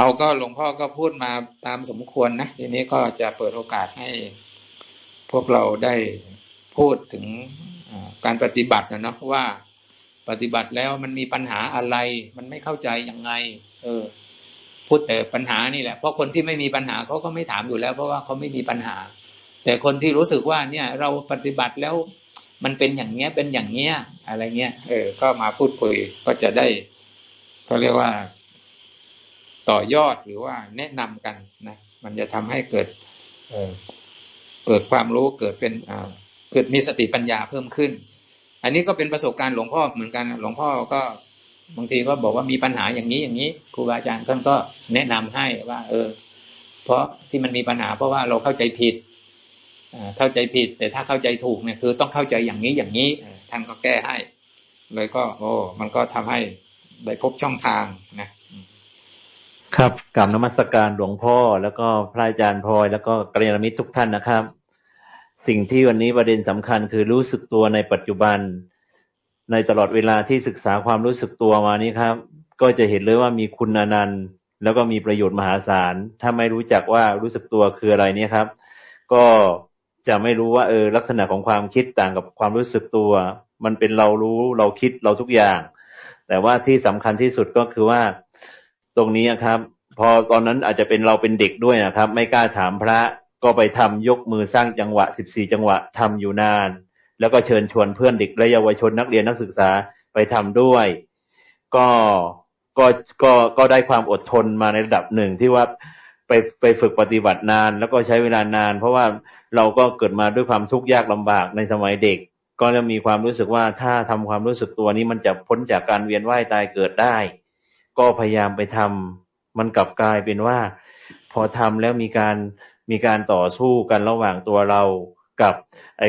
เอาก็หลวงพ่อก็พูดมาตามสมควรนะ ทีนี้ก็จะเปิดโอกาสให้พวกเราได้พูดถึงการปฏิบัตินะเนาะว่าปฏิบัติแล้วมันมีปัญหาอะไร มันไม่เข้าใจยังไง เออ พูดแต่ปัญหานี่แหละ เพราะคนที่ไม่มีปัญหาเขาก็ไม่ถามอยู่แล้ว เพราะว่าเขาไม่มีปัญหา แต่คนที่รู้สึกว่าเนี่ย เราปฏิบัติแล้วมันเป็นอย่างเงี้ยเป็นอย่างเงี้ย อะไรเงี้ย เออ ก็มาพูดคุยก็จะได้เขาเรียกว่า ต่อยอดหรือว่าแนะนำกันนะมันจะทำให้เกิดเเกิดความรู้เกิดเป็นเกิดมีสติปัญญาเพิ่มขึ้น อันนี้ก็เป็นประสบการณ์หลวงพ่อเหมือนกันหลวงพ่อก็บางทีก็บอกว่ามีปัญหาอย่างนี้อย่างนี้ครูบาอาจารย์ท่านก็แนะนำให้ว่า เออ เพราะที่มันมีปัญหาเพราะว่าเราเข้าใจผิดเข้าใจผิด แต่ถ้าเข้าใจถูกเนี่ยคือต้องเข้าใจอย่างนี้อย่างนี้ท่านก็แก้ให้ เลยก็ โอ้มันก็ทำให้ได้พบช่องทางนะ ครับกลับนมัสการหลวงพ่อแล้วก็พระอาจารย์พลอยแล้วก็กรยามิตรทุกท่านนะครับ สิ่งที่วันนี้ประเด็นสำคัญคือรู้สึกตัวในปัจจุบัน ในตลอดเวลาที่ศึกษาความรู้สึกตัวมานี้ครับ ก็จะเห็นเลยว่ามีคุณนันต์แล้วก็มีประโยชน์มหาศาล ถ้าไม่รู้จักว่ารู้สึกตัวคืออะไรเนี่ยครับ ก็จะไม่รู้ว่าเออลักษณะของความคิดต่างกับความรู้สึกตัว มันเป็นเรารู้เราคิดเราทุกอย่าง แต่ว่าที่สำคัญที่สุดก็คือว่า ตรงนี้ครับ พอตอนนั้นอาจจะเป็นเราเป็นเด็กด้วยนะครับ ไม่กล้าถามพระก็ไปทำยกมือสร้างจังหวะสิบสี่จังหวะทำอยู่นาน แล้วก็เชิญชวนเพื่อนเด็กและเยาวชนนักเรียนนักศึกษาไปทำด้วย ก็ก็ก็ก็ได้ความอดทนมาในระดับหนึ่งที่ว่าไปไปฝึกปฏิบัตินาน แล้วก็ใช้เวลานาน เพราะว่าเราก็เกิดมาด้วยความทุกข์ยากลำบากในสมัยเด็ก ก็จะมีความรู้สึกว่าถ้าทำความรู้สึกตัวนี้มันจะพ้นจากการเวียนว่ายตายเกิดได้ ก็พยายามไปทำมันกลับกลายเป็นว่า พอทำแล้วมีการมีการต่อสู้กันระหว่างตัวเรากับไอ้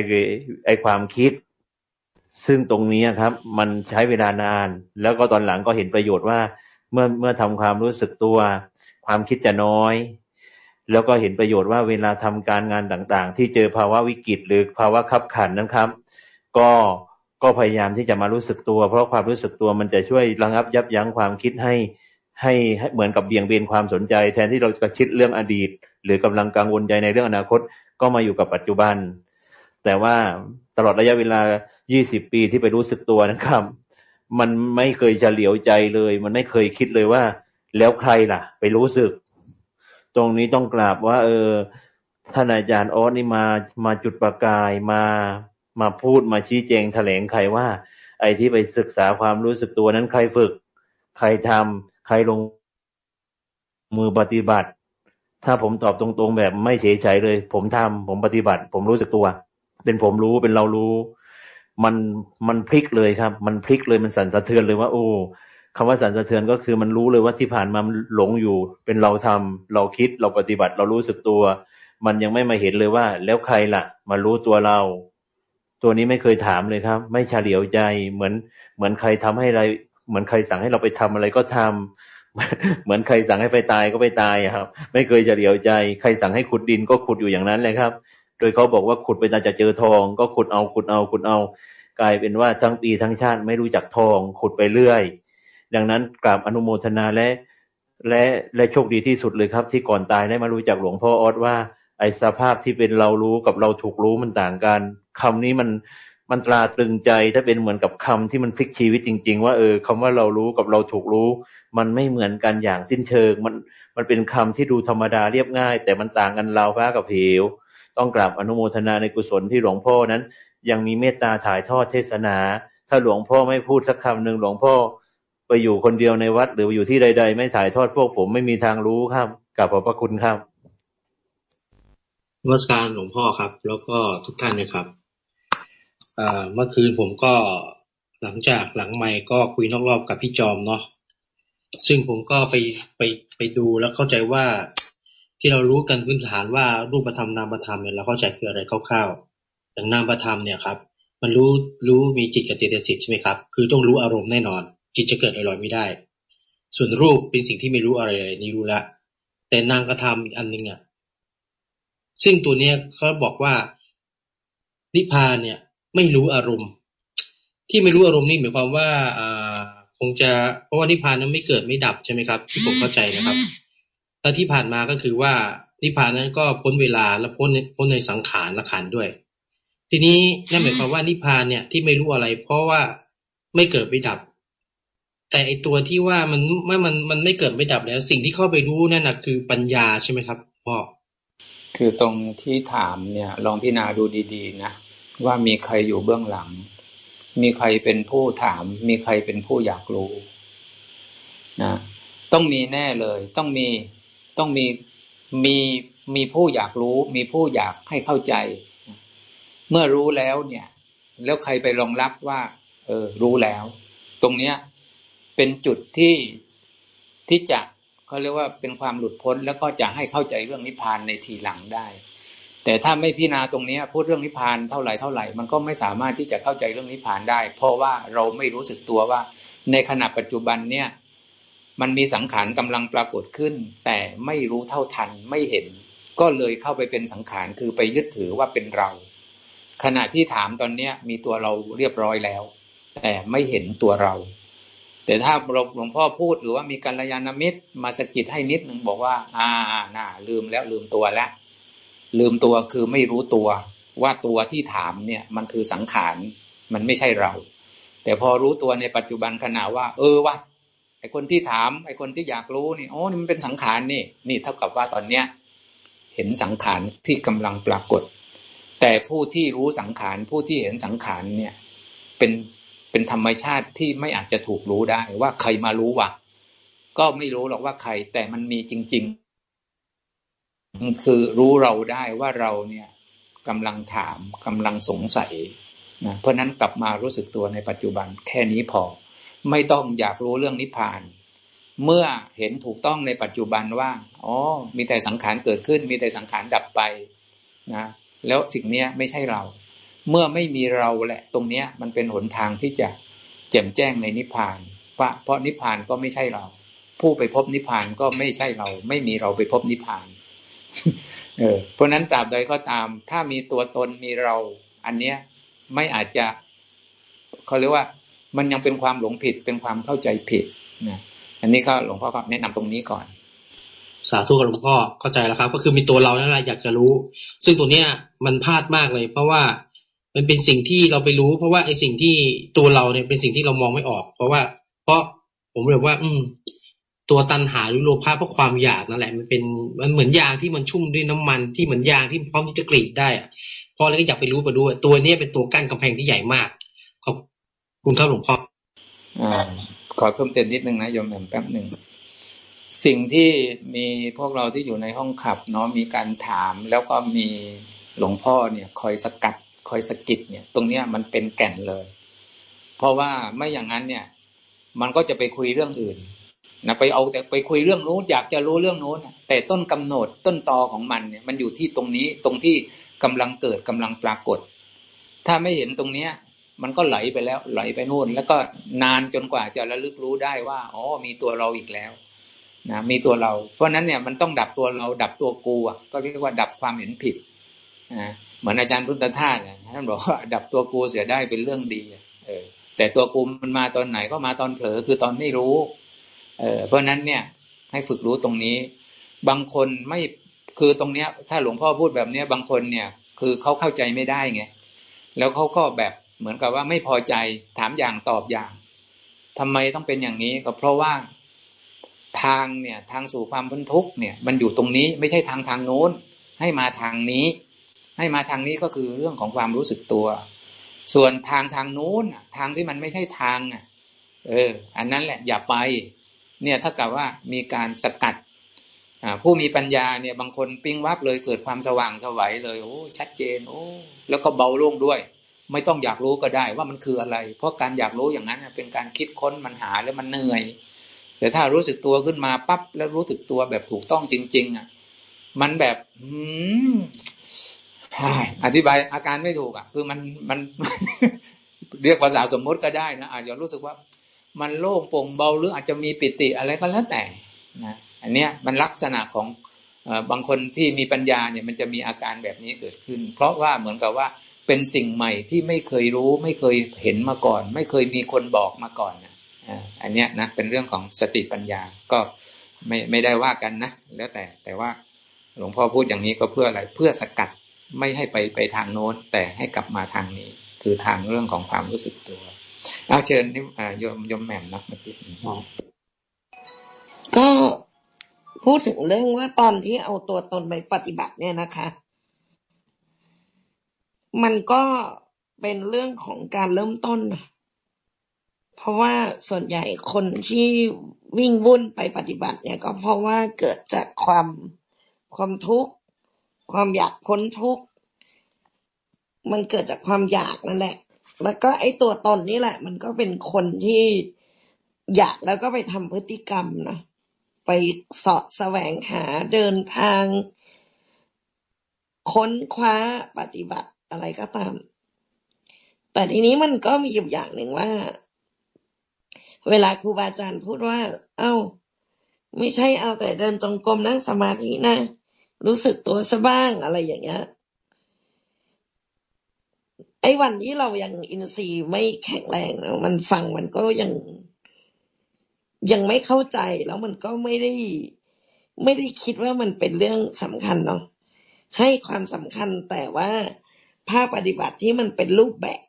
ไอ้ความคิด ซึ่งตรงนี้ครับ มันใช้เวลานาน แล้วก็ตอนหลังก็เห็นประโยชน์ว่าเมื่อเมื่อทำความรู้สึกตัว ความคิดจะน้อย แล้วก็เห็นประโยชน์ว่าเวลาทำการงานต่างๆ ที่เจอภาวะวิกฤตหรือภาวะขับขันนั้นครับ ก็ ก็พยายามที่จะมารู้สึกตัว เพราะความรู้สึกตัวมันจะช่วยระงับยับยั้งความคิดให้ให้เหมือนกับเบี่ยงเบนความสนใจ แทนที่เราจะคิดเรื่องอดีต หรือกำลังกังวลใจในเรื่องอนาคต ก็มาอยู่กับปัจจุบัน แต่ว่าตลอดระยะเวลา 20 ปีที่ไปรู้สึกตัวนะครับ มันไม่เคยเฉลียวใจเลย มันไม่เคยคิดเลยว่า แล้วใครล่ะ ไปรู้สึก ตรงนี้ต้องกราบว่า เออท่านอาจารย์ออสนี่มามาจุดประกายมา มาพูดมาชี้แจงแถลงใครว่า ไอ้ที่ไปศึกษาความรู้สึกตัวนั้นใครฝึก ใครทำใครลงมือปฏิบัติ ถ้าผมตอบตรงๆแบบไม่เฉยๆเลย ผมทำผมปฏิบัติ ผมรู้สึกตัว เป็นผมรู้เป็นเรารู้ มันมันพลิกเลยครับ มันพลิกเลยมันสั่นสะเทือนเลยว่า โอ้คำว่าสั่นสะเทือนก็คือมันรู้เลยว่าที่ผ่านมามันหลงอยู่ เป็นเราทำเราคิดเราปฏิบัติเรารู้สึกตัว มันยังไม่มาเห็นเลยว่า แล้วใครล่ะ มารู้ตัวเรา ตัวนี้ไม่เคยถามเลยครับ ไม่เฉลียวใจเหมือน เหมือนใครทำให้อะไร เหมือนใครสั่งให้เราไปทำอะไรก็ทำเหมือนใครสั่งให้ไปตายก็ไปตายครับ ไม่เคยเฉลียวใจ ใครสั่งให้ขุดดินก็ขุดอยู่อย่างนั้นเลยครับ โดยเขาบอกว่าขุดไปตาจะเจอทอง ก็ขุดเอาขุดเอาขุดเอา กลายเป็นว่าทั้งปีทั้งชาติไม่รู้จักทอง ขุดไปเรื่อย ดังนั้นกราบอนุโมทนาและและและโชคดีที่สุดเลยครับ ที่ก่อนตายได้มารู้จักหลวงพ่อออสว่า ไอสภาพที่เป็นเรารู้กับเราถูกรู้มันต่างกันคำนี้มันมันตราตรึงใจถ้าเป็นเหมือนกับคำที่มันพลิกชีวิตจริง ๆ ว่าเออคำว่าเรารู้กับเราถูกรู้ มันไม่เหมือนกันอย่างสิ้นเชิง มันมันเป็นคำที่ดูธรรมดาเรียบง่าย แต่มันต่างกันเราฟ้ากับเหวต้องกราบอนุโมทนาในกุศลที่หลวงพ่อนั้น ยังมีเมตตาถ่ายทอดเทศนา ถ้าหลวงพ่อไม่พูดสักคำหนึ่งหลวงพ่อไปอยู่คนเดียวในวัด หรืออยู่ที่ใด ๆ ไม่ถ่ายทอดพวกผมไม่มีทางรู้ครับกับขอบพระคุณครับ วัสการหลวงพ่อครับ แล้วก็ทุกท่านนะครับเมื่อคืนผมก็หลังจากหลังไม่ก็คุยนอกรอบกับพี่จอมเนาะซึ่งผมก็ไปไปไปดูแล้วเข้าใจว่าที่เรารู้กันพื้นฐานว่ารูปธรรมนามธรรมเนี่ยเราเข้าใจคืออะไรคร่าวๆอย่างนามธรรมเนี่ยครับ มันรู้รู้มีจิตกับเตตสิทธิ์ใช่ไหมครับ คือต้องรู้อารมณ์แน่นอน จิตจะเกิดลอยๆไม่ได้ ส่วนรูปเป็นสิ่งที่ไม่รู้อะไรเลยนี่รู้ละแต่นามกระทำอีกอันหนึ่งอะ ซึ่งตัวเนี้ยเขาบอกว่านิพพานเนี่ย ไม่รู้อารมณ์ ที่ไม่รู้อารมณ์นี่หมายความว่าอ่าคงจะเพราะว่านิพพานนั้นไม่เกิดไม่ดับใช่ไหมครับ ที่ผมเข้าใจนะครับแล้วที่ผ่านมาก็คือว่านิพพานนั้นก็พ้นเวลาและพ้นพ้นในสังขารละขันด้วย ทีนี้นั่นหมายความว่านิพพานเนี่ยที่ไม่รู้อะไร เพราะว่าไม่เกิดไม่ดับ แต่ไอตัวที่ว่ามันเมื่อมันมันไม่เกิดไม่ดับแล้ว สิ่งที่เข้าไปรู้นั่นนะคือปัญญาใช่ไหมครับพ่อ คือตรงที่ถามเนี่ยลองพิจารณาดูดีๆนะว่ามีใครอยู่เบื้องหลัง มีใครเป็นผู้ถาม มีใครเป็นผู้อยากรู้นะต้องมีแน่เลย ต้องมีต้องมีมีมีผู้อยากรู้ มีผู้อยากให้เข้าใจ เมื่อรู้แล้วเนี่ย แล้วใครไปรองรับว่า เออ รู้แล้ว ตรงเนี้ยเป็นจุดที่ที่จะ เขาเรียกว่าเป็นความหลุดพ้นแล้วก็จะให้เข้าใจเรื่องนิพพานในทีหลังได้ แต่ถ้าไม่พิจารณาตรงนี้พูดเรื่องนิพพานเท่าไหร่เท่าไหร่มันก็ไม่สามารถที่จะเข้าใจเรื่องนิพพานได้ เพราะว่าเราไม่รู้สึกตัวว่า ในขณะปัจจุบันเนี่ยมันมีสังขารกำลังปรากฏขึ้น แต่ไม่รู้เท่าทันไม่เห็น ก็เลยเข้าไปเป็นสังขารคือไปยึดถือว่าเป็นเรา ขณะที่ถามตอนเนี้ยมีตัวเราเรียบร้อยแล้ว แต่ไม่เห็นตัวเรา แต่ถ้าหลวงพ่อพูดหรือว่ามีกัลยาณมิตรมาสกิดให้นิดหนึ่งบอกว่า อ่าน่าลืมแล้วลืมตัวแล้วลืมตัวคือไม่รู้ตัวว่าตัวที่ถามเนี่ย มันคือสังขารมันไม่ใช่เรา แต่พอรู้ตัวในปัจจุบันขณะว่า เออวะไอคนที่ถามไอคนที่อยากรู้นี่โอ้นี่มันเป็นสังขารนี่ นี่เท่ากับว่าตอนเนี้ย เห็นสังขารที่กำลังปรากฏ แต่ผู้ที่รู้สังขารผู้ที่เห็นสังขารเนี่ย เป็น เป็นธรรมชาติที่ไม่อาจจะถูกรู้ได้ว่าใครมารู้วะก็ไม่รู้หรอกว่าใคร แต่มันมีจริง ๆ คือรู้เราได้ว่าเราเนี่ยกำลังถามกำลังสงสัยนะเพราะนั้นกลับมารู้สึกตัวในปัจจุบันแค่นี้พอ ไม่ต้องอยากรู้เรื่องนิพพาน เมื่อเห็นถูกต้องในปัจจุบันว่าอ๋อมีแต่สังขารเกิดขึ้น มีแต่สังขารดับไปนะแล้วสิ่งนี้ไม่ใช่เรา เมื่อไม่มีเราแหละ ตรงเนี้ย มันเป็นหนทางที่จะแจ่มแจ้งในนิพพานเพราะเพราะนิพพานก็ไม่ใช่เรา ผู้ไปพบนิพพานก็ไม่ใช่เรา ไม่มีเราไปพบนิพพาน เออ เพราะนั้นตราบใดก็ตาม ถ้ามีตัวตนมีเรา อันเนี้ยไม่อาจจะเขาเรียกว่า มันยังเป็นความหลงผิดเป็นความเข้าใจผิดนะอันนี้ก็หลวงพ่อก็แนะนำตรงนี้ก่อน สาธุกับหลวงพ่อเข้าใจแล้วครับ ก็คือมีตัวเรานั่นแหละอยากจะรู้ ซึ่งตัวเนี้ยมันพลาดมากเลย เพราะว่า มันเป็นสิ่งที่เราไปรู้ เพราะว่าไอ้สิ่งที่ตัวเราเนี่ยเป็นสิ่งที่เรามองไม่ออก เพราะว่า เพราะผมเรียกว่า อืม ตัวตันหาหรือโลภะเพราะความอยากนั่นแหละ มันเป็นมันเหมือนยางที่มันชุ่มด้วยน้ำมันที่เหมือนยางที่พร้อมที่จะกรีดได้อะพอแล้วก็อยากไปรู้ไปดูตัวเนี้ยเป็นตัวกั้นกำแพงที่ใหญ่มากขอบคุณครับหลวงพ่ออ่าขอเพิ่มเติมนิดนึงนะโยมแหม่มแป๊บหนึ่งสิ่งที่มีพวกเราที่อยู่ในห้องขับเนาะมีการถามแล้วก็มีหลวงพ่อเนี่ย คอยสกัด คอยสกิดเนี่ย ตรงเนี้ยมันเป็นแก่นเลย เพราะว่าไม่อย่างนั้นเนี่ย มันก็จะไปคุยเรื่องอื่นนะไปเอาแต่ไปคุยเรื่องนู้นอยากจะรู้เรื่องนู้นแต่ต้นกำหนดต้นตอของมันเนี่ย มันอยู่ที่ตรงนี้ตรงที่กำลังเกิดกำลังปรากฏ ถ้าไม่เห็นตรงเนี้ย มันก็ไหลไปแล้วไหลไปนู่น แล้วก็นานจนกว่าจะระลึกรู้ได้ว่าอ๋อมีตัวเราอีกแล้วนะมีตัวเรา เพราะนั้นเนี่ยมันต้องดับตัวเรา ดับตัวกูอะก็เรียกว่าดับความเห็นผิดนะ เหมือนอาจารย์พุทธทาสเนี่ยท่านบอกว่าดับตัวกูเสียได้เป็นเรื่องดี เออ แต่ตัวกูมันมาตอนไหนก็มาตอนเผลอคือตอนไม่รู้ เออเพราะนั้นเนี่ย ให้ฝึกรู้ตรงนี้ บางคนไม่คือตรงเนี้ย ถ้าหลวงพ่อพูดแบบเนี้ยบางคนเนี่ย คือเขาเข้าใจไม่ได้ไงแล้วเขาก็แบบเหมือนกับว่าไม่พอใจถามอย่างตอบอย่างทำไมต้องเป็นอย่างนี้ก็เพราะว่าทางเนี่ย ทางสู่ความพ้นทุกข์เนี่ย มันอยู่ตรงนี้ไม่ใช่ทางทางโน้น ให้มาทางนี้ ให้มาทางนี้ก็คือเรื่องของความรู้สึกตัว ส่วนทางทางโน้นทางที่มันไม่ใช่ทางอะ เออ อันนั้นแหละอย่าไป เนี่ยถ้ากับว่ามีการสกัดผู้มีปัญญาเนี่ยบางคนปิ้งวับเลยเกิดความสว่างสวัยเลยโอ้ชัดเจน โอ้แล้วก็เบาโล่งด้วย ไม่ต้องอยากรู้ก็ได้ว่ามันคืออะไร เพราะการอยากรู้อย่างนั้นเป็นการคิดค้นมันหาแล้วมันเหนื่อย แต่ถ้ารู้สึกตัวขึ้นมาปั๊บแล้วรู้สึกตัวแบบถูกต้องจริง ๆ อะ มันแบบ อืม อธิบายอาการไม่ถูกอะ คือมันมันเรียกภาษาสมมติก็ได้นะอาจจะรู้สึกว่า มันโล่งโปร่งเบาหรืออาจจะมีปิติอะไรก็แล้วแต่นะอันเนี้ยมันลักษณะของบางคนที่มีปัญญาเนี่ยมันจะมีอาการแบบนี้เกิดขึ้น เพราะว่าเหมือนกับว่าเป็นสิ่งใหม่ที่ไม่เคยรู้ไม่เคยเห็นมาก่อน ไม่เคยมีคนบอกมาก่อนนะอันเนี้ยนะเป็นเรื่องของสติปัญญาก็ไม่ไม่ได้ว่ากันนะแล้วแต่แต่ว่าหลวงพ่อพูดอย่างนี้ก็เพื่ออะไรเพื่อสกัด ไม่ให้ไปไปทางโน้นแต่ให้กลับมาทางนี้ คือทางเรื่องของความรู้สึกตัวเอาเชิญนี่โยมโยมแหม่มนะเมื่อกี้ก็พูดถึงเรื่องว่าตอนที่เอาตัวตนไปปฏิบัติเนี่ยนะคะ มันก็เป็นเรื่องของการเริ่มต้น เพราะว่าส่วนใหญ่คนที่วิ่งวุ่นไปปฏิบัติเนี่ย ก็เพราะว่าเกิดจากความความทุกข์ ความอยากพ้นทุกข์ มันเกิดจากความอยากนั่นแหละ แล้วก็ไอ้ตัวตนนี่แหละ มันก็เป็นคนที่อยากแล้วก็ไปทำพฤติกรรมนะไปสาะแสวงหาเดินทาง ค้นคว้าปฏิบัติอะไรก็ตาม แต่ทีนี้มันก็มีอยู่อย่างหนึ่งว่า เวลาครูบาอาจารย์พูดว่า เอา้า ไม่ใช่เอาแต่เดินจงกรมนั่งสมาธินะ รู้สึกตัวซะบ้างอะไรอย่างเงี้ย ไอ้วันที่เรายังอินทรีย์ไม่แข็งแรงนะมันฟังมันก็ยังยังไม่เข้าใจแล้วมันก็ไม่ได้ ไม่ได้คิดว่ามันเป็นเรื่องสำคัญเนาะให้ความสำคัญแต่ว่าภาคปฏิบัติที่มันเป็นรูปแบบ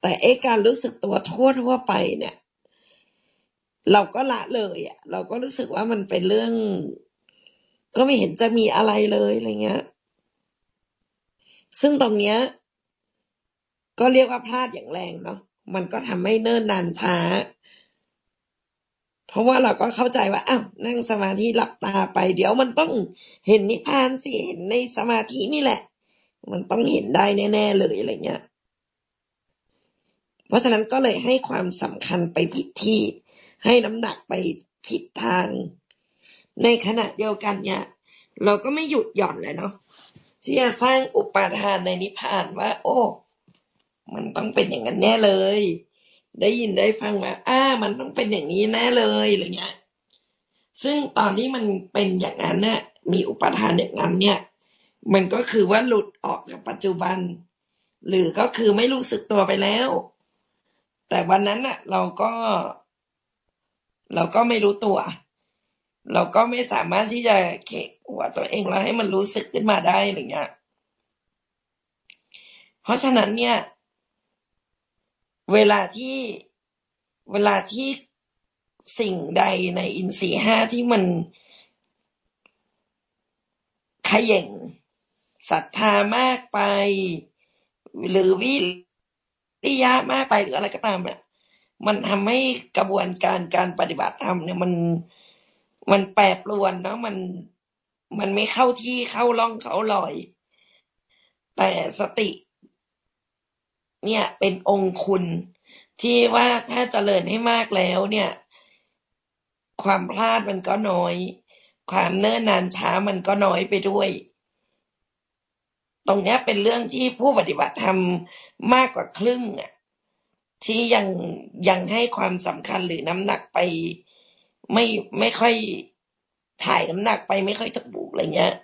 แต่เอการรู้สึกตัวทั่วทั่วไปเนี่ย เราก็ละเลยอะ่ะ เราก็รู้สึกว่ามันเป็นเรื่อง ก็ไม่เห็นจะมีอะไรเลยอะไรเงี้ย ซึ่งตรงเนี้ย ก็เรียกว่าพลาดอย่างแรงเนาะ มันก็ทำให้เนิ่นนานช้า เพราะว่าเราก็เข้าใจว่าอ้าวนั่งสมาธิหลับตาไปเดี๋ยวมันต้องเห็นนิพพานสิเห็นในสมาธินี่แหละ มันต้องเห็นได้แน่ๆเลยอะไรเงี้ย เพราะฉะนั้นก็เลยให้ความสำคัญไปผิดที่ ให้น้ำหนักไปผิดทาง ในขณะเดียวกันเนี่ย เราก็ไม่หยุดหย่อนเลยเนาะที่จะสร้างอุปาทานในนิพพานว่า โอ้ มันต้องเป็นอย่างนั้นแน่เลย ได้ยินได้ฟังมาอ้า มันต้องเป็นอย่างนี้แน่เลยอะไรเงี้ยซึ่งตอนที่มันเป็นอย่างนั้นเนี่ยมีอุปทานอย่างนั้นเนี่ย มันก็คือว่าหลุดออกจากปัจจุบัน หรือก็คือไม่รู้สึกตัวไปแล้ว แต่วันนั้นน่ะเราก็ เราก็ไม่รู้ตัว เราก็ไม่สามารถที่จะเขกหัวตัวเองแล้วให้มันรู้สึกขึ้นมาได้อะไรเงี้ย เพราะฉะนั้นเนี่ย เวลาที่เวลาที่สิ่งใดในอินทรีห้าที่มันขย่งศรัทธามากไป หรือวิริยะมากไปหรืออะไรก็ตามเนี่ยมันทำให้กระบวนการการปฏิบัติธรรมเนี่ยมัน มันแปรปรวนเนาะมันมันไม่เข้าที่เข้าร่องเข้าลอย แต่สติ เนี่ยเป็นองคุณที่ว่าถ้าเจริญให้มากแล้วเนี่ย ความพลาดมันก็น้อย ความเนิ่นนานช้ามันก็น้อยไปด้วย ตรงนี้เป็นเรื่องที่ผู้ปฏิบัติทำมากกว่าครึ่งอะที่ยังยังให้ความสำคัญหรือน้ำหนักไป ไม่ไม่ค่อยถ่ายน้ำหนักไปไม่ค่อยถูกอะไรเงี้ย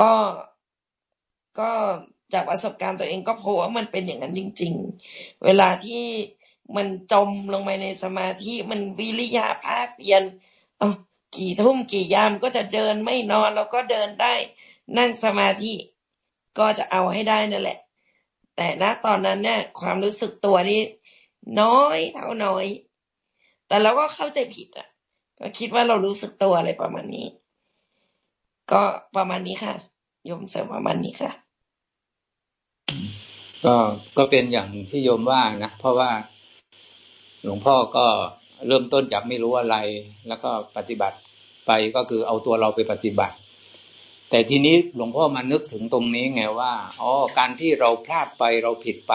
ก็ก็จากประสบการณ์ตัวเองก็พบว่ามันเป็นอย่างนั้นจริง ๆ เวลาที่มันจมลงไปในสมาธิมันวิริยาภาคเพียนอ๋อกี่ทุ่มกี่ยามก็จะเดินไม่นอนแล้วก็เดินได้ นั่งสมาธิก็จะเอาให้ได้นั่นแหละ แต่ณตอนนั้นเนี่ยความรู้สึกตัวนี้น้อยเท่าน้อย แต่เราก็เข้าใจผิดอะ ก็คิดว่าเรารู้สึกตัวอะไรประมาณนี้ ก็ประมาณนี้ค่ะโยมเสริมประมาณนี้ค่ะ ก็ก็เป็นอย่างที่โยมว่านะเพราะว่าหลวงพ่อก็เริ่มต้นจากไม่รู้อะไร แล้วก็ปฏิบัติไปก็คือเอาตัวเราไปปฏิบัติ แต่ทีนี้หลวงพ่อมานึกถึงตรงนี้ไงว่าอ๋อการที่เราพลาดไปเราผิดไป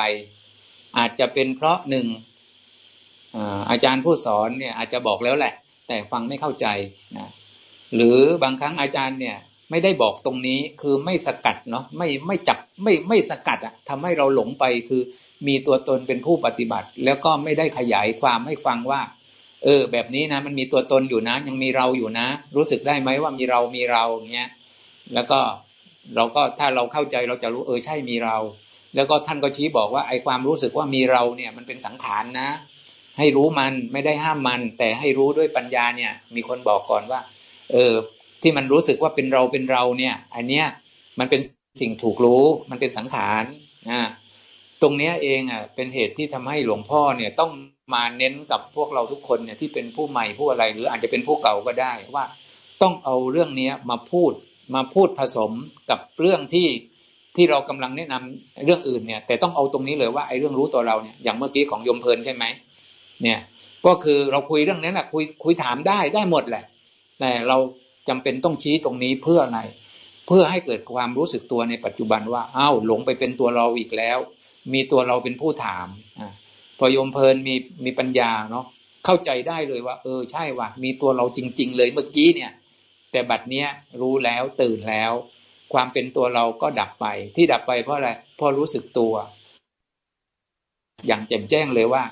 อาจจะเป็นเพราะหนึ่ง อาจารย์ผู้สอนเนี่ยอาจจะบอกแล้วแหละ แต่ฟังไม่เข้าใจนะหรือบางครั้งอาจารย์เนี่ยไม่ได้บอกตรงนี้คือไม่สกัดเนาะไม่ไม่จับไม่ไม่สกัดอะทำให้เราหลงไปคือมีตัวตนเป็นผู้ปฏิบัติ แล้วก็ไม่ได้ขยายความให้ฟังว่า เออ แบบนี้นะมันมีตัวตนอยู่นะ ยังมีเราอยู่นะ รู้สึกได้ไหมว่ามีเรามีเราเงี้ยแล้วก็เราก็ถ้าเราเข้าใจเราจะรู้เออใช่มีเรา แล้วก็ท่านก็ชี้บอกว่าไอ้ความรู้สึกว่ามีเราเนี่ยมันเป็นสังขารนะ ให้รู้มันไม่ได้ห้ามมัน แต่ให้รู้ด้วยปัญญาเนี่ย มีคนบอกก่อนว่า เออ ที่มันรู้สึกว่าเป็นเราเป็นเราเนี่ย อันเนี้ยมันเป็นสิ่งถูกรู้ มันเป็นสังขารอ่าตรงเนี้ยเองอะเป็นเหตุที่ทำให้หลวงพ่อเนี่ยต้องมาเน้นกับพวกเราทุกคนเนี่ยที่เป็นผู้ใหม่ผู้อะไร หรืออาจจะเป็นผู้เก่าก็ได้ว่า ต้องเอาเรื่องเนี้ยมาพูดมาพูดผสมกับเรื่องที่ที่เรากำลังแนะนำเรื่องอื่นเนี่ย แต่ต้องเอาตรงนี้เลยว่าไอ้เรื่องรู้ตัวเราเนี่ยอย่างเมื่อกี้ของยมเพลินใช่ไหม เนี่ยก็คือเราคุยเรื่องนี้แหละคุยคุยถามได้ได้หมดแหละ แต่เราจำเป็นต้องชี้ตรงนี้เพื่ออะไร เพื่อให้เกิดความรู้สึกตัวในปัจจุบันว่าอ้าวหลงไปเป็นตัวเราอีกแล้ว มีตัวเราเป็นผู้ถามอ่าพอโยมเพลินมีมีปัญญาเนาะเข้าใจได้เลยว่า เออใช่ว่ะมีตัวเราจริง ๆ เลยเมื่อกี้เนี่ย แต่บัดเนี้ยรู้แล้วตื่นแล้ว ความเป็นตัวเราก็ดับไป ที่ดับไปเพราะอะไรเพราะรู้สึกตัว อย่างแจ่มแจ้งเลยว่า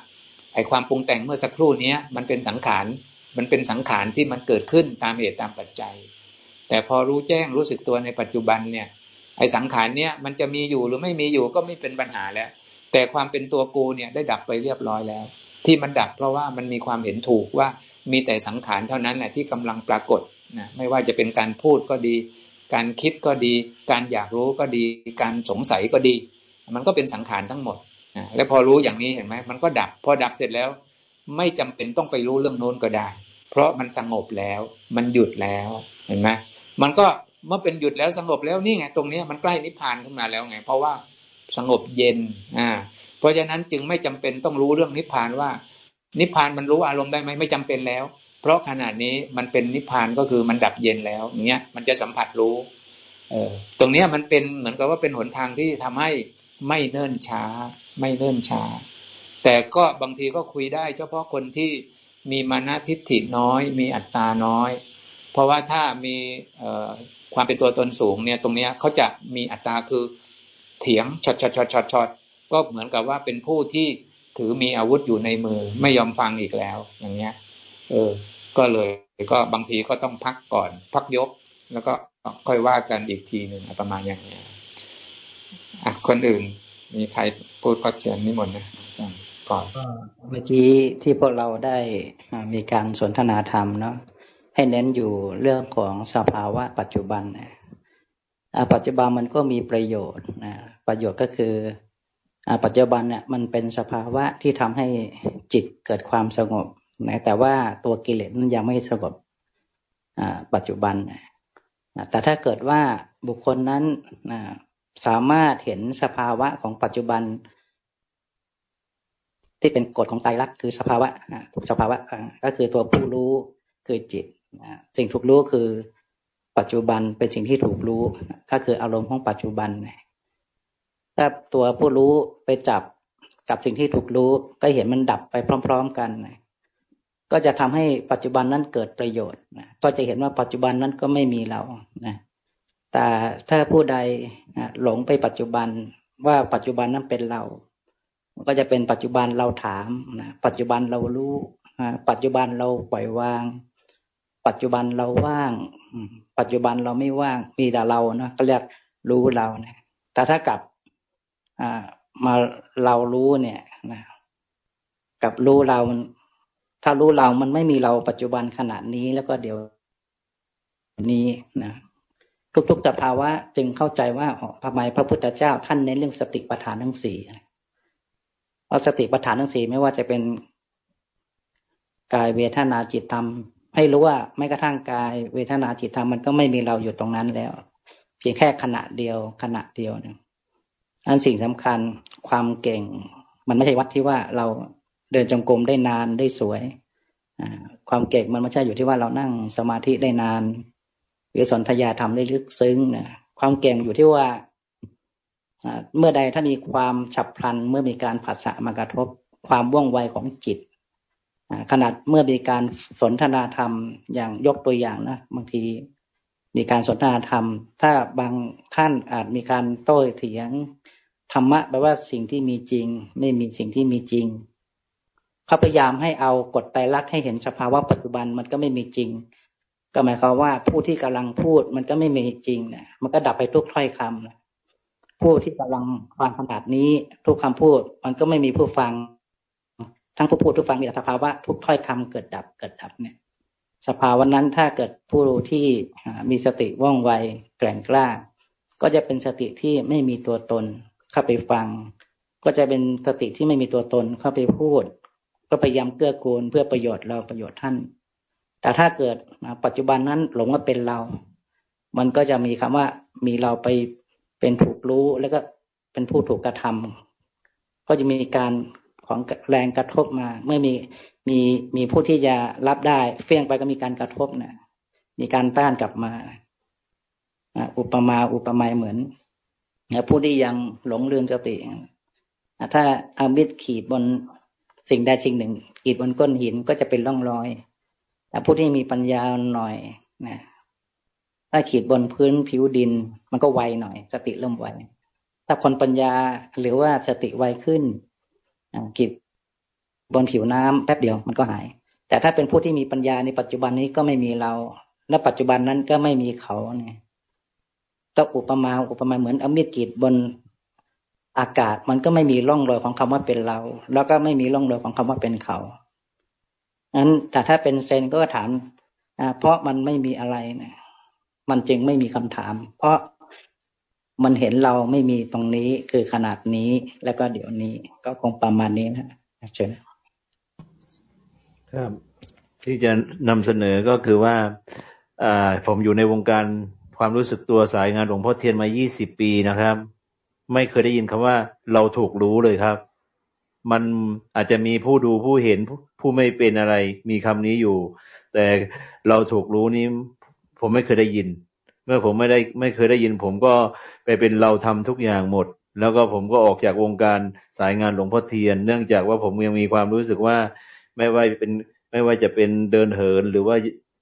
ไอความปรุงแต่งเมื่อสักครู่นี้มันเป็นสังขารมันเป็นสังขารที่มันเกิดขึ้นตามเหตุตามปัจจัย แต่พอรู้แจ้งรู้สึกตัวในปัจจุบันเนี่ย ไอสังขารเนี้ยมันจะมีอยู่หรือไม่มีอยู่ก็ไม่เป็นปัญหาแล้ว แต่ความเป็นตัวกูเนี่ยได้ดับไปเรียบร้อยแล้ว ที่มันดับเพราะว่ามันมีความเห็นถูกว่ามีแต่สังขารเท่านั้นแหละที่กำลังปรากฏนะไม่ว่าจะเป็นการพูดก็ดี การคิดก็ดี การอยากรู้ก็ดี การสงสัยก็ดี มันก็เป็นสังขารทั้งหมด และพอรู้อย่างนี้เห็นไหมมันก็ดับ พอดับเสร็จแล้ว ไม่จำเป็นต้องไปรู้เรื่องโน้นก็ได้ เพราะมันสงบแล้ว มันหยุดแล้วเห็นไหมมันก็เมื่อเป็นหยุดแล้วสงบแล้วนี่ไงตรงนี้มันใกล้นิพพานขึ้นมาแล้วไง เพราะว่าสงบเย็นอ่าเพราะฉะนั้นจึงไม่จำเป็นต้องรู้เรื่องนิพพานว่า นิพพานมันรู้อารมณ์ได้ไหมไม่จำเป็นแล้ว เพราะขณะนี้มันเป็นนิพพานก็คือมันดับเย็นแล้วอย่างเงี้ยมันจะสัมผัสรู้เออตรงเนี้ยมันเป็นเหมือนกับว่าเป็นหนทางที่ทำให้ไม่เนิ่นช้า ไม่เนิ่นช้า แต่ก็บางทีก็คุยได้ เฉพาะคนที่มีมานะทิฏฐิน้อย มีอัตตาน้อย เพราะว่าถ้ามีความเป็นตัวตนสูงเนี่ยตรงเนี้ยเขาจะมีอัตตาคือเถียงช็อตช็อตช็อตช็อตช็อตก็เหมือนกับว่าเป็นผู้ที่ถือมีอาวุธอยู่ในมือไม่ยอมฟังอีกแล้ว อย่างเงี้ย เออ ก็เลยก็บางทีก็ต้องพักก่อน พักยก แล้วก็ค่อยว่ากันอีกทีหนึ่งประมาณอย่างเงี้ยอะคนอื่น มีใครพูดก็เชิญนิมนต์นะอาจารย์ก่อนเมื่อกี้ที่พวกเราได้มีการสนทนาธรรมเนาะให้เน้นอยู่เรื่องของสภาวะปัจจุบันนะปัจจุบันมันก็มีประโยชน์นะประโยชน์ก็คือปัจจุบันเนี่ยมันเป็นสภาวะที่ทำให้จิตเกิดความสงบนะแต่ว่าตัวกิเลสมันยังไม่สงบปัจจุบันนะแต่ถ้าเกิดว่าบุคคลนั้นนะ สามารถเห็นสภาวะของปัจจุบัน ที่เป็นกฎของไตรลักษณ์คือสภาวะสภาวะก็คือตัวผู้รู้คือจิตสิ่งถูกรู้คือปัจจุบันเป็นสิ่งที่ถูกรู้ ก็คืออารมณ์ของปัจจุบันถ้าตัวผู้รู้ไปจับกับสิ่งที่ถูกรู้ ก็เห็นมันดับไปพร้อม ๆ กัน ก็จะทำให้ปัจจุบันนั้นเกิดประโยชน์นะก็จะเห็นว่าปัจจุบันนั้นก็ไม่มีเรานะ แต่ถ้าผู้ใดหลงไปปัจจุบันว่าปัจจุบันนั้นเป็นเราก็จะเป็นปัจจุบันเราถามนะปัจจุบันเรารู้ปัจจุบันเราปล่อยวาง ปัจจุบันเราว่าง ปัจจุบันเราไม่ว่างมีแต่เรานะก็เรียกรู้เราเนี่ยแต่ถ้ากลับมาเรารู้เนี่ยนะกับรู้เรามันถ้ารู้เรามันไม่มีเราปัจจุบันขนาดนี้แล้วก็เดี๋ยวนี้นะ ทุกๆสภาวะจึงเข้าใจว่าทำไมพระพุทธเจ้าท่านเน้นเรื่องสติปัฏฐานทั้งสี่เพราะสติปัฏฐานทั้งสี่ไม่ว่าจะเป็นกายเวทนาจิตธรรม ให้รู้ว่าไม่กระทั่งกายเวทนาจิตธรรมมันก็ไม่มีเราอยู่ตรงนั้นแล้ว เพียงแค่ขณะเดียวขณะเดียวเนี่ยอันสิ่งสำคัญความเก่ง มันไม่ใช่วัดที่ว่าเราเดินจงกรมได้นานได้สวยความเก่งมันไม่ใช่อยู่ที่ว่าเรานั่งสมาธิได้นาน หรือสนธยาทำได้ลึกซึ้งนะความเก่งอยู่ที่ว่าเมื่อใดถ้ามีความฉับพลัน เมื่อมีการผัสสะมากระทบความว่องไวของจิตขนาดเมื่อมีการสนทนาธรรมอย่างยกตัวอย่างนะบางทีมีการสนทนาธรรม ถ้าบางท่านอาจมีการโต้เถียงธรรมะแปลว่าสิ่งที่มีจริง ไม่มีสิ่งที่มีจริงเขาพยายามให้เอากฎไตรลักษณ์ให้เห็นสภาวะปัจจุบันมันก็ไม่มีจริง ก็หมายความว่าผู้ที่กำลังพูดมันก็ไม่มีจริงนะมันก็ดับไปทุกถ้อยคำนะผู้ที่กำลังฟังขนาดนี้ทุกคำพูด มันก็ไม่มีผู้ฟัง ทั้งผู้พูดผู้ฟังมีแต่สภาวะทุกถ้อยคำเกิดดับเกิดดับเนี่ย สภาวะนั้นถ้าเกิดผู้ที่มีสติว่องไวแกร่งกล้า ก็จะเป็นสติที่ไม่มีตัวตนเข้าไปฟัง ก็จะเป็นสติที่ไม่มีตัวตนเข้าไปพูด ก็พยายามเกื้อกูลเพื่อประโยชน์เราประโยชน์ท่าน แต่ถ้าเกิดปัจจุบันนั้นหลงว่าเป็นเรา มันก็จะมีคำว่ามีเราไปเป็นถูกรู้แล้วก็เป็นผู้ถูกกระทำก็จะมีการของแรงกระทบมา เมื่อมีมีมีผู้ที่จะรับได้ เฟี้ยงไปก็มีการกระทบนะมีการต้านกลับมาอุปมาอุปไมยเหมือนผู้ที่ยังหลงลืมสติถ้าเอามิดขีดบนสิ่งใดสิ่งหนึ่งขีดบนก้นหินก็จะเป็นร่องรอย แต่ผู้ที่มีปัญญาหน่อยนะถ้าขีดบนพื้นผิวดิน มันก็ไวหน่อย สติเริ่มไวถ้าคนปัญญาหรือว่าสติไวขึ้นขีดบนผิวน้ำแป๊บเดียวมันก็หาย แต่ถ้าเป็นผู้ที่มีปัญญาในปัจจุบันนี้ก็ไม่มีเรา และปัจจุบันนั้นก็ไม่มีเขาเนี่ยก็อุปมาอุปมาเหมือนอามีดกรีดบนอากาศมันก็ไม่มีร่องรอยของคำว่าเป็นเรา แล้วก็ไม่มีร่องรอยของคำว่าเป็นเขา นั้นแต่ถ้าเป็นเซนก็ถามเพราะมันไม่มีอะไรนะมันจึงไม่มีคำถาม เพราะมันเห็นเราไม่มีตรงนี้คือขนาดนี้แล้วก็เดี๋ยวนี้ก็คงประมาณนี้นะเชิญครับ ที่จะนำเสนอก็คือว่าผมอยู่ในวงการความรู้สึกตัวสายงานหลวงพ่อเทียนมา 20 ปีนะครับ ไม่เคยได้ยินคำว่าเราถูกรู้เลยครับ มันอาจจะมีผู้ดูผู้เห็นผู้ไม่เป็นอะไร มีคำนี้อยู่ แต่เราถูกรู้นี้ผมไม่เคยได้ยิน เมื่อผมไม่ได้ไม่เคยได้ยิน ผมก็ไปเป็นเราทำทุกอย่างหมด แล้วก็ผมก็ออกจากวงการสายงานหลวงพ่อเทียน เนื่องจากว่าผมยังมีความรู้สึกว่า ไม่ว่าเป็นไม่ว่าจะเป็นเดินเหินหรือว่า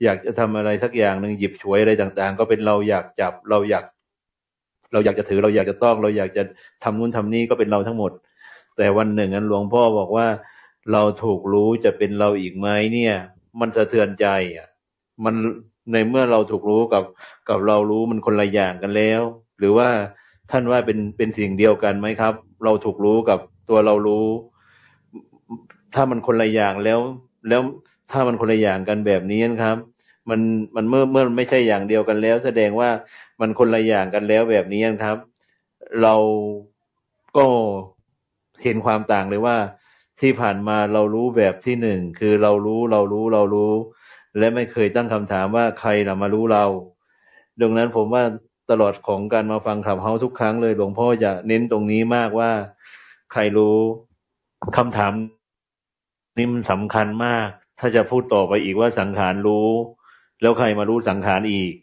อยากจะทำอะไรสักอย่างหนึ่งหยิบฉวยอะไรต่างๆ ก็เป็นเราอยากจับเราอยาก เราอยากจะถือเราอยากจะต้อง เราอยากจะทำนู่นทำนี่ก็เป็นเราทั้งหมด แต่วันหนึ่งนั้นหลวงพ่อบอกว่า เราถูกรู้จะเป็นเราอีกไหมเนี่ย มันสะเทือนใจอะ มันในเมื่อเราถูกรู้กับกับเรารู้มันคนละอย่างกันแล้ว หรือว่าท่านว่าเป็นเป็นสิ่งเดียวกันไหมครับ เราถูกรู้กับตัวเรารู้ ถ้ามันคนละอย่างแล้ว แล้วถ้ามันคนละอย่างกันแบบนี้นะครับ มันมันเมื่อเมื่อไม่ใช่อย่างเดียวกันแล้ว แสดงว่ามันคนละอย่างกันแล้วแบบนี้นครับ เราก็ เห็นความต่างเลยว่า ที่ผ่านมาเรารู้แบบที่หนึ่งคือเรารู้เรารู้เรารู้ และไม่เคยตั้งคำถามว่าใครนะมารู้เรา ดังนั้นผมว่าตลอดของการมาฟังขับเฮาทุกครั้งเลยหลวงพ่อจะเน้นตรงนี้มากว่าใครรู้คำถามนี่มันสำคัญมาก ถ้าจะพูดต่อไปอีกว่าสังขารรู้ แล้วใครมารู้สังขารอีก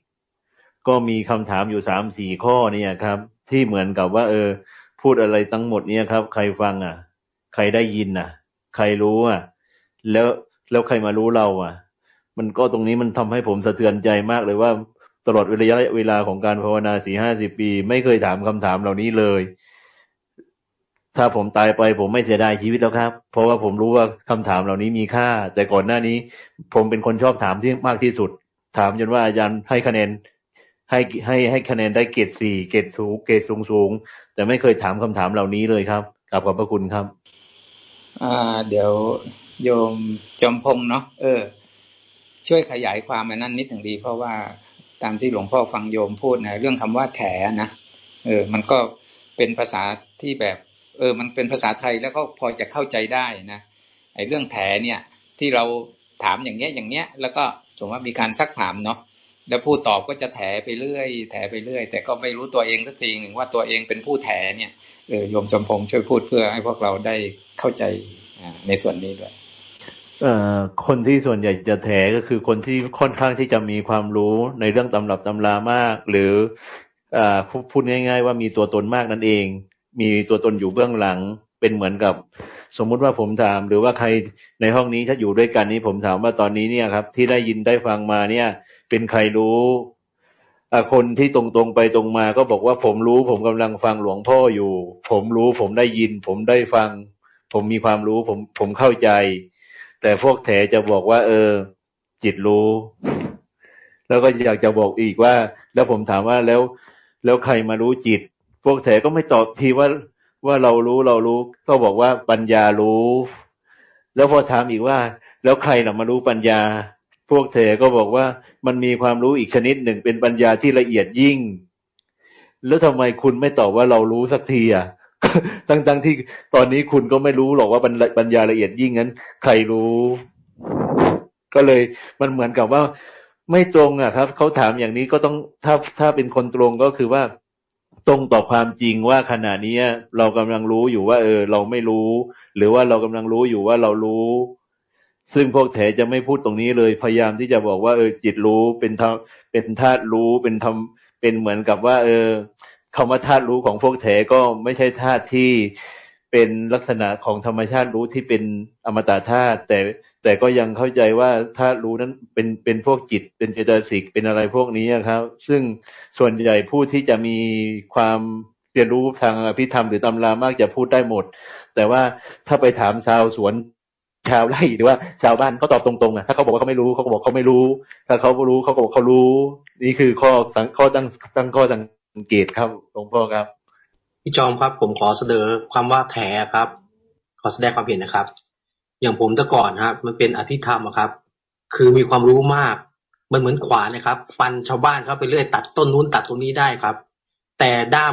ก็มีคำถามอยู่สามสี่ข้อเนี่ยครับ ที่เหมือนกับว่า เออ พูดอะไรทั้งหมดเนี่ยครับ ใครฟังอะ ใครได้ยินอะ ใครรู้อะ แล้วแล้วใครมารู้เราอะ มันก็ตรงนี้มันทำให้ผมสะเทือนใจมากเลยว่าตลอดระยะเวลาของการภาวนาสี่ห้าสิบปี ไม่เคยถามคำถามเหล่านี้เลย ถ้าผมตายไปผมไม่เสียดายชีวิตแล้วครับ เพราะว่าผมรู้ว่าคำถามเหล่านี้มีค่า แต่ก่อนหน้านี้ ผมเป็นคนชอบถามที่มากที่สุด ถามจนว่าอาจารย์ให้คะแนน ให้ให้ให้คะแนนได้เกรดสี่เกรดสูงเกรดสูงสูงแต่ไม่เคยถามคำถามเหล่านี้เลยครับกลับขอบพระคุณครับ อ่า เดี๋ยวโยมจอมพงเนาะเออ ช่วยขยายความมานั่นนิดหนึ่งดี เพราะว่าตามที่หลวงพ่อฟังโยมพูดนะเรื่องคำว่าแถนะเออ มันก็เป็นภาษาที่แบบ เออ มันเป็นภาษาไทยแล้วก็พอจะเข้าใจได้นะไอ้เรื่องแถเนี่ย ที่เราถามอย่างเงี้ยอย่างเงี้ย แล้วก็สมมติว่ามีการซักถามเนาะ แล้วผู้ตอบก็จะแถไปเรื่อย แถไปเรื่อย แต่ก็ไม่รู้ตัวเองสักทีหนึ่งว่าตัวเองเป็นผู้แถเนี่ยเออโยมจมพงช่วยพูดเพื่อให้พวกเราได้เข้าใจในส่วนนี้ด้วยคนที่ส่วนใหญ่จะแถก็คือคนที่ค่อนข้างที่จะมีความรู้ในเรื่องตำรับตำรามาก หรืออพูดง่าย ๆ ว่ามีตัวตนมากนั่นเอง มีตัวตนอยู่เบื้องหลังเป็นเหมือนกับ สมมุติว่าผมถาม หรือว่าใครในห้องนี้ถ้าอยู่ด้วยกันนี้ผมถามว่าตอนนี้เนี่ยครับ ที่ได้ยินได้ฟังมาเนี่ย เป็นใครรู้คนที่ตรงๆไปตรงมาก็บอกว่าผมรู้ผมกำลังฟังหลวงพ่ออยู่ ผมรู้ผมได้ยิน ผมได้ฟัง ผมมีความรู้ผมผมเข้าใจ แต่พวกแถจะบอกว่า เออ จิตรู้ แล้วก็อยากจะบอกอีกว่า แล้วผมถามว่าแล้ว แล้วใครมารู้จิต พวกแถก็ไม่ตอบทีว่าว่าเรารู้เรารู้ ก็บอกว่าปัญญารู้ แล้วพอถามอีกว่า แล้วใครหรอมารู้ปัญญา พวกเธอก็บอกว่ามันมีความรู้อีกชนิดหนึ่งเป็นปัญญาที่ละเอียดยิ่ง แล้วทำไมคุณไม่ตอบว่าเรารู้สักทีอะทั้งๆทที่ตอนนี้คุณก็ไม่รู้หรอกว่าปัญญาละเอียดยิ่งนั้น ใครรู้ ก็เลยมันเหมือนกับว่า ไม่ตรงอะครับเขาถามอย่างนี้ก็ต้องถ้าถ้าเป็นคนตรงก็คือว่า ตรงต่อความจริงว่าขณะนี้เรากำลังรู้อยู่ว่า เออ เราไม่รู้ หรือว่าเรากำลังรู้อยู่ว่าเรารู้ ซึ่งพวกแถจะไม่พูดตรงนี้เลย พยายามที่จะบอกว่าเออจิตรู้เป็นธรรมเป็นธาตุรู้เป็นธรรมเป็นเหมือนกับว่า เออคำว่าธาตุรู้ของพวกแถก็ไม่ใช่ธาตุที่เป็นลักษณะของธรรมชาติรู้ที่เป็นอมตะธาตุแต่แต่ก็ยังเข้าใจว่าธาตุรู้นั้นเป็นเป็นพวกจิตเป็นเจตสิกเป็นอะไรพวกนี้ครับ ซึ่งส่วนใหญ่ผู้ที่จะมีความเรียนรู้ทางอภิธรรมหรือตำรามากจะพูดได้หมด แต่ว่าถ้าไปถามชาวสวน ชาวไร่หรือว่าชาวบ้านเขาตอบตรงๆอะถ้าเขาบอกว่าเขาไม่รู้เขาก็บอกเขาไม่รู้ ถ้าเขารู้เขาก็บอกเขารู้ นี่คือข้อข้อตั้งตั้งข้อสังเกตครับหลวงพ่อครับพี่จอมครับ ผมขอเสนอความว่าแถครับ ขอแสดงความเห็นนะครับ อย่างผมแต่ก่อนครับ มันเป็นอธิธรรมครับ คือมีความรู้มาก มันเหมือนขวานนะครับ ฟันชาวบ้านเขาไปเรื่อยตัดต้นนู้นตัดตรงนี้ได้ครับ แต่ด้าม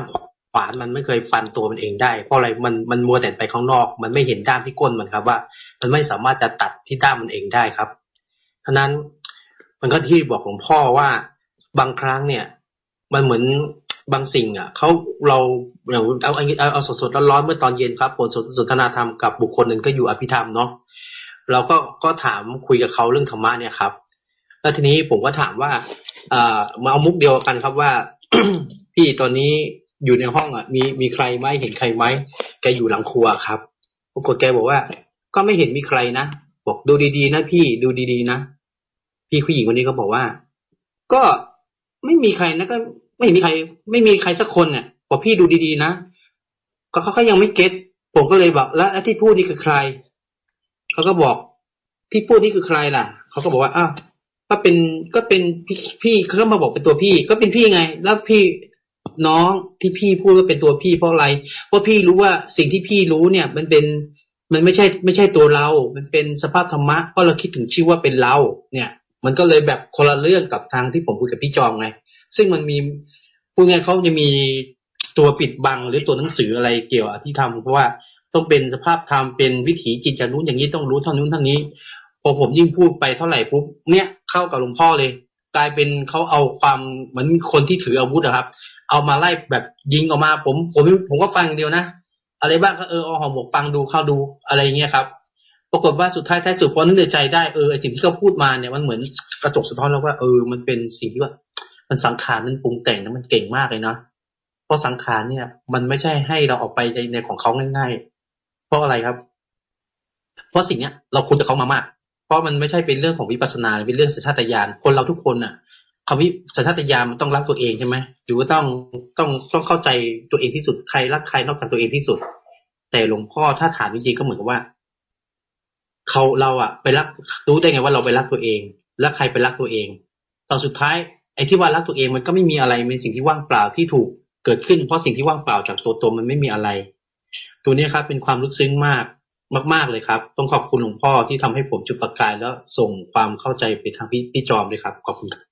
วานมันไม่เคยฟันตัวมันเองได้ เพราะอะไรมันมันมัวแต่ไปข้างนอก มันไม่เห็นด้ามที่ก้นมันครับ ว่า มันไม่สามารถจะตัดที่ด้ามมันเองได้ครับฉะนั้นมันก็ที่บอกหลวงพ่อว่าบางครั้งเนี่ย มันเหมือนบางสิ่งอะเขาเราอย่างเอาเอาเอาสดๆร้อนๆเมื่อตอนเย็นครับผลสนทนาธรรมกับบุคคลหนึ่งก็อยู่อภิธรรมเนาะเราก็ก็ถามคุยกับเขาเรื่องธรรมะเนี่ยครับ แล้วทีนี้ผมก็ถามว่า เอ่ามาเอามุกเดียวกันครับว่าพี่ตอนนี้ อยู่ในห้องอะมีมีใครไหมเห็นใครไหมแกอยู่หลังครัวครับปรากฏแกบอกว่า ก็ไม่เห็นมีใครนะบอกดูดีๆนะพี่ดูดีๆนะพี่ผู้หญิงคนนี้ก็บอกว่า ก็ไม่มีใครนะก็ ไม่มีใคร ไม่มีใครสักคนเนี่ยบอกพี่ดูดีๆนะก็เขาก็ยังไม่เก็ตผมก็เลยบอกแล้วที่พูดนี่คือใครเขาก็บอกที่พูดนี่คือใครล่ะเขาก็บอกว่าอ้าวก็เป็นก็เป็นพี่พี่เขาก็มาบอกเป็นตัวพี่ ก็เป็นพี่ไง แล้วพี่ น้องที่พี่พูดว่าเป็นตัวพี่เพราะอะไร เพราะพี่รู้ว่าสิ่งที่พี่รู้เนี่ย มันเป็นมันไม่ใช่ไม่ใช่ตัวเรา มันเป็นสภาพธรรมะเพราะเราคิดถึงชื่อว่าเป็นเรา เนี่ย มันก็เลยแบบคนละเรื่องกับทางที่ผมคุยกับพี่จองไง ซึ่งมันมีพูดง่ายเขาจะมีตัวปิดบังหรือตัวหนังสืออะไรเกี่ยวกับที่ทำเพราะว่าต้องเป็นสภาพธรรมเป็นวิถีจิตอย่างนู้อย่างนี้ต้องรู้เท่านู้นเท่านี้ พอผมยิ่งพูดไปเท่าไหร่ปุ๊บเนี่ยเข้ากับหลวงพ่อเลย กลายเป็นเขาเอาความเหมือนคนที่ถืออาวุธอะครับ เอามาไล่แบบยิงออกมา ผมผมผมก็ฟังเดียวนะอะไรบ้างก็เออเอาหอมหมกฟังดูเข้าดูอะไรเงี้ยครับปรากฏว่าสุดท้ายท้ายสุดพอนึกในใจได้เออไอสิ่งที่เขาพูดมาเนี่ยมันเหมือนกระจกสะท้อนแล้วว่าเออมันเป็นสิ่งที่ว่า มันสังขารมันปรุงแต่งนะมันเก่งมากเลยนะเพราะสังขารเนี่ย มันไม่ใช่ให้เราออกไปในในของเขาง่าย ๆ เพราะอะไรครับ เพราะสิ่งเนี้ยเราคุ้นกับเขามามาก เพราะมันไม่ใช่เป็นเรื่องของวิปัสสนาเป็นเรื่องสัญชาตญาณคนเราทุกคนน่ะ คำวิสัญชาตญาณมันต้องรักตัวเองใช่ไหมหรือว่าต้องต้องต้องเข้าใจตัวเองที่สุดใครรักใครนอกจากตัวเองที่สุด แต่หลวงพ่อถ้าถามจริงๆก็เหมือนกับว่าเขาเราอะไปรักรู้ได้ไงว่าเราไปรักตัวเอง แล้วใครไปรักตัวเอง ตอนสุดท้ายไอ้ที่ว่ารักตัวเองมันก็ไม่มีอะไรเป็นสิ่งที่ว่างเปล่าที่ถูกเกิดขึ้น เพราะสิ่งที่ว่างเปล่าจากตัวตนมันไม่มีอะไร ตัวนี้ครับ เป็นความลึกซึ้งมากมากๆเลยครับ ต้องขอบคุณหลวงพ่อที่ทำให้ผมจุดประกายแล้วส่งความเข้าใจไปทางพี่พี่จอมด้วยครับ ขอบคุณครับ